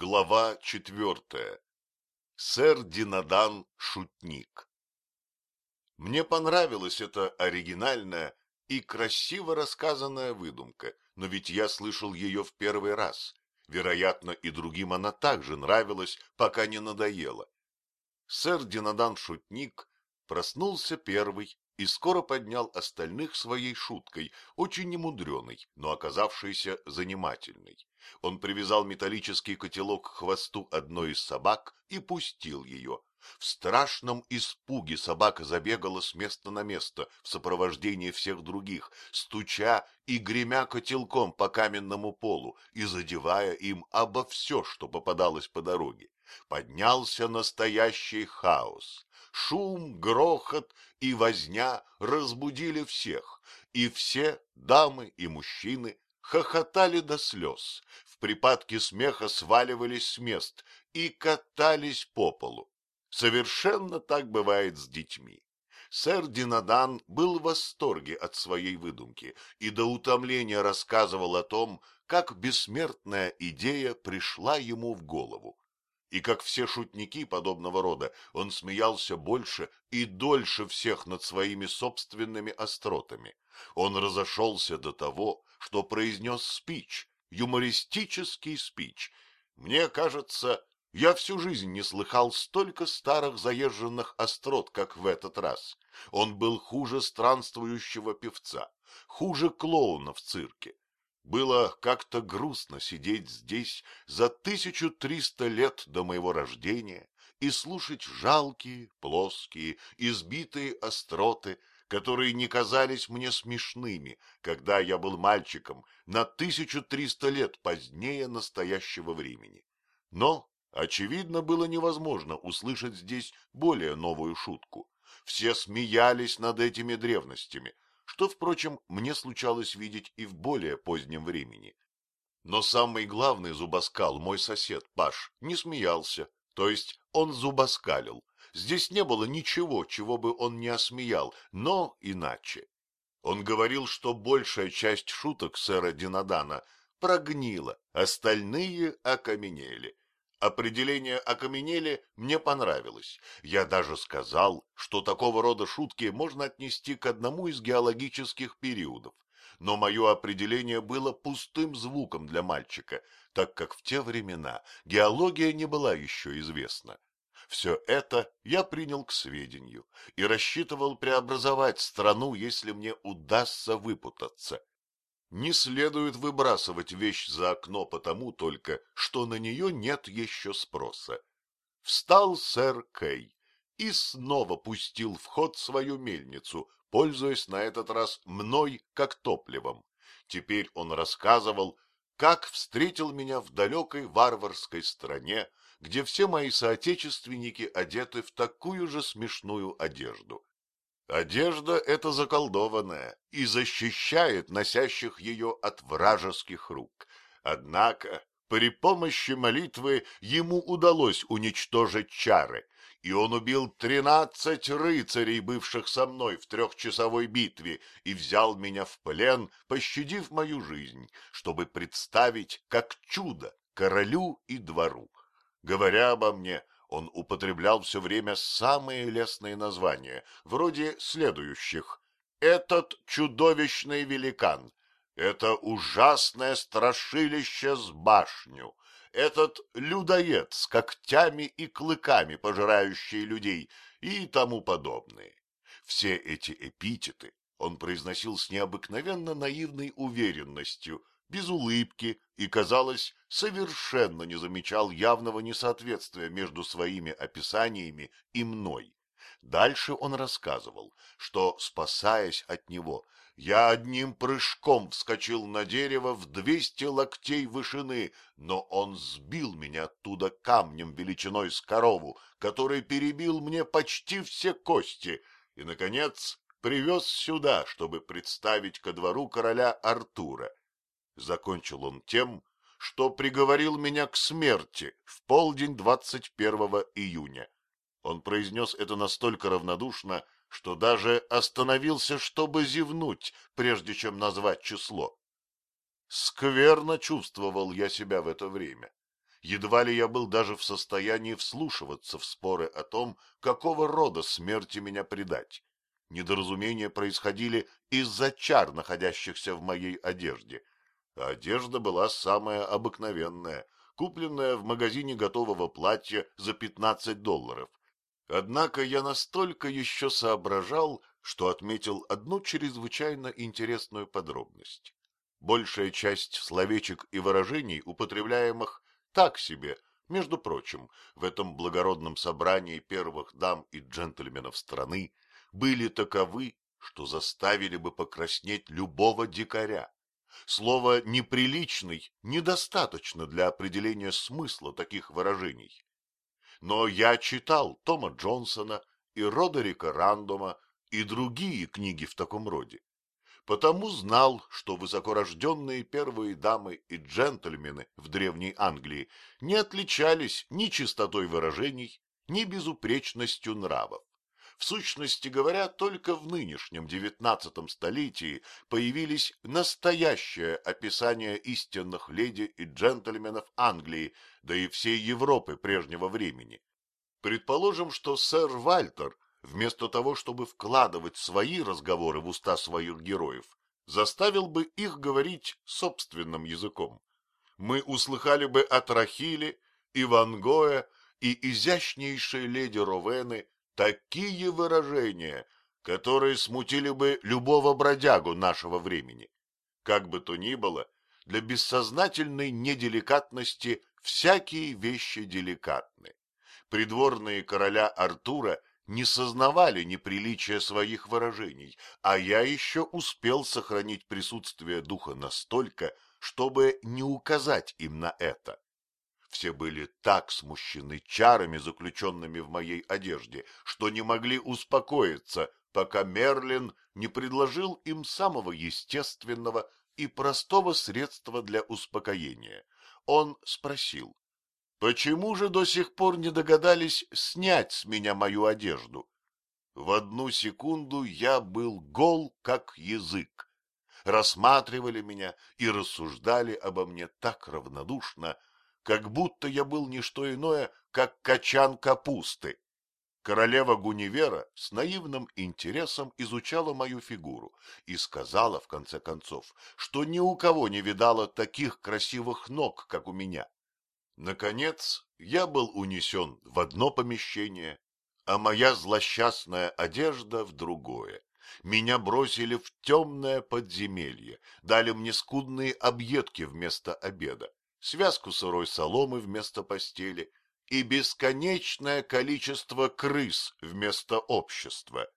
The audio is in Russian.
Глава четвертая. Сэр Динадан – шутник. Мне понравилась эта оригинальная и красиво рассказанная выдумка, но ведь я слышал ее в первый раз. Вероятно, и другим она также нравилась, пока не надоела. Сэр Динадан – шутник проснулся первый и скоро поднял остальных своей шуткой, очень немудреной, но оказавшейся занимательной. Он привязал металлический котелок к хвосту одной из собак и пустил ее. В страшном испуге собака забегала с места на место в сопровождении всех других, стуча и гремя котелком по каменному полу и задевая им обо все, что попадалось по дороге. Поднялся настоящий хаос. Шум, грохот и возня разбудили всех, и все, дамы и мужчины, хохотали до слез, в припадке смеха сваливались с мест и катались по полу. Совершенно так бывает с детьми. Сэр Динадан был в восторге от своей выдумки и до утомления рассказывал о том, как бессмертная идея пришла ему в голову. И как все шутники подобного рода, он смеялся больше и дольше всех над своими собственными остротами. Он разошелся до того, что произнес спич, юмористический спич. Мне кажется, я всю жизнь не слыхал столько старых заезженных острот, как в этот раз. Он был хуже странствующего певца, хуже клоуна в цирке. Было как-то грустно сидеть здесь за тысячу триста лет до моего рождения и слушать жалкие, плоские, избитые остроты, которые не казались мне смешными, когда я был мальчиком на тысячу триста лет позднее настоящего времени. Но, очевидно, было невозможно услышать здесь более новую шутку. Все смеялись над этими древностями — что, впрочем, мне случалось видеть и в более позднем времени. Но самый главный зубоскал, мой сосед Паш, не смеялся, то есть он зубоскалил. Здесь не было ничего, чего бы он не осмеял, но иначе. Он говорил, что большая часть шуток сэра Динадана прогнила, остальные окаменели. Определение окаменели мне понравилось. Я даже сказал, что такого рода шутки можно отнести к одному из геологических периодов. Но мое определение было пустым звуком для мальчика, так как в те времена геология не была еще известна. Все это я принял к сведению и рассчитывал преобразовать страну, если мне удастся выпутаться. Не следует выбрасывать вещь за окно потому только, что на нее нет еще спроса. Встал сэр Кей и снова пустил в ход свою мельницу, пользуясь на этот раз мной как топливом. Теперь он рассказывал, как встретил меня в далекой варварской стране, где все мои соотечественники одеты в такую же смешную одежду. Одежда эта заколдованная и защищает носящих ее от вражеских рук. Однако при помощи молитвы ему удалось уничтожить чары, и он убил тринадцать рыцарей, бывших со мной в трехчасовой битве, и взял меня в плен, пощадив мою жизнь, чтобы представить как чудо королю и двору. Говоря обо мне, он употреблял все время самые лестные названия, вроде следующих. «Этот чудовищный великан», «Это ужасное страшилище с башню», «Этот людоед с когтями и клыками, пожирающий людей» и тому подобное. Все эти эпитеты он произносил с необыкновенно наивной уверенностью, без улыбки и, казалось, совершенно не замечал явного несоответствия между своими описаниями и мной. Дальше он рассказывал, что, спасаясь от него, я одним прыжком вскочил на дерево в двести локтей вышины, но он сбил меня оттуда камнем величиной с корову, который перебил мне почти все кости, и, наконец, привез сюда, чтобы представить ко двору короля Артура. Закончил он тем, что приговорил меня к смерти в полдень 21 июня. Он произнес это настолько равнодушно, что даже остановился, чтобы зевнуть, прежде чем назвать число. Скверно чувствовал я себя в это время. Едва ли я был даже в состоянии вслушиваться в споры о том, какого рода смерти меня предать. Недоразумения происходили из-за чар, находящихся в моей одежде. Одежда была самая обыкновенная, купленная в магазине готового платья за 15 долларов. Однако я настолько еще соображал, что отметил одну чрезвычайно интересную подробность. Большая часть словечек и выражений, употребляемых так себе, между прочим, в этом благородном собрании первых дам и джентльменов страны, были таковы, что заставили бы покраснеть любого дикаря. Слово «неприличный» недостаточно для определения смысла таких выражений. Но я читал Тома Джонсона и Родерика Рандома и другие книги в таком роде. Потому знал, что высокорожденные первые дамы и джентльмены в Древней Англии не отличались ни чистотой выражений, ни безупречностью нравов. В сущности говоря, только в нынешнем девятнадцатом столетии появились настоящее описание истинных леди и джентльменов Англии, да и всей Европы прежнего времени. Предположим, что сэр Вальтер, вместо того, чтобы вкладывать свои разговоры в уста своих героев, заставил бы их говорить собственным языком. Мы услыхали бы от Рахили и Ван Гоя и изящнейшей леди Ровены такие выражения, которые смутили бы любого бродягу нашего времени. Как бы то ни было, для бессознательной неделикатности всякие вещи деликатны. Придворные короля Артура не сознавали неприличия своих выражений, а я еще успел сохранить присутствие духа настолько, чтобы не указать им на это. Все были так смущены чарами, заключенными в моей одежде, что не могли успокоиться, пока Мерлин не предложил им самого естественного и простого средства для успокоения. Он спросил, почему же до сих пор не догадались снять с меня мою одежду? В одну секунду я был гол, как язык. Рассматривали меня и рассуждали обо мне так равнодушно, как будто я был не что иное, как качан капусты. Королева Гунивера с наивным интересом изучала мою фигуру и сказала, в конце концов, что ни у кого не видала таких красивых ног, как у меня. Наконец, я был унесен в одно помещение, а моя злосчастная одежда в другое. Меня бросили в темное подземелье, дали мне скудные объедки вместо обеда связку сырой соломы вместо постели и бесконечное количество крыс вместо общества.